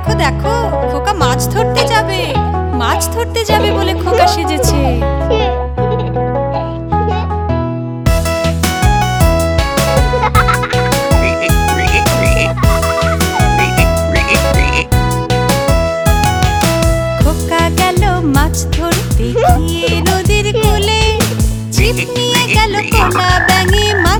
দেখো দেখো, খোকা মাছ ধরতে যাবে। মাছ ধরতে যাবে বলে খোকা সেজেছে। খোকা গেল মাছ ধরতে গিয়ে নদীর কূলে, ছিপ নিয়ে গেল কোনা ব্যাঙে মাছ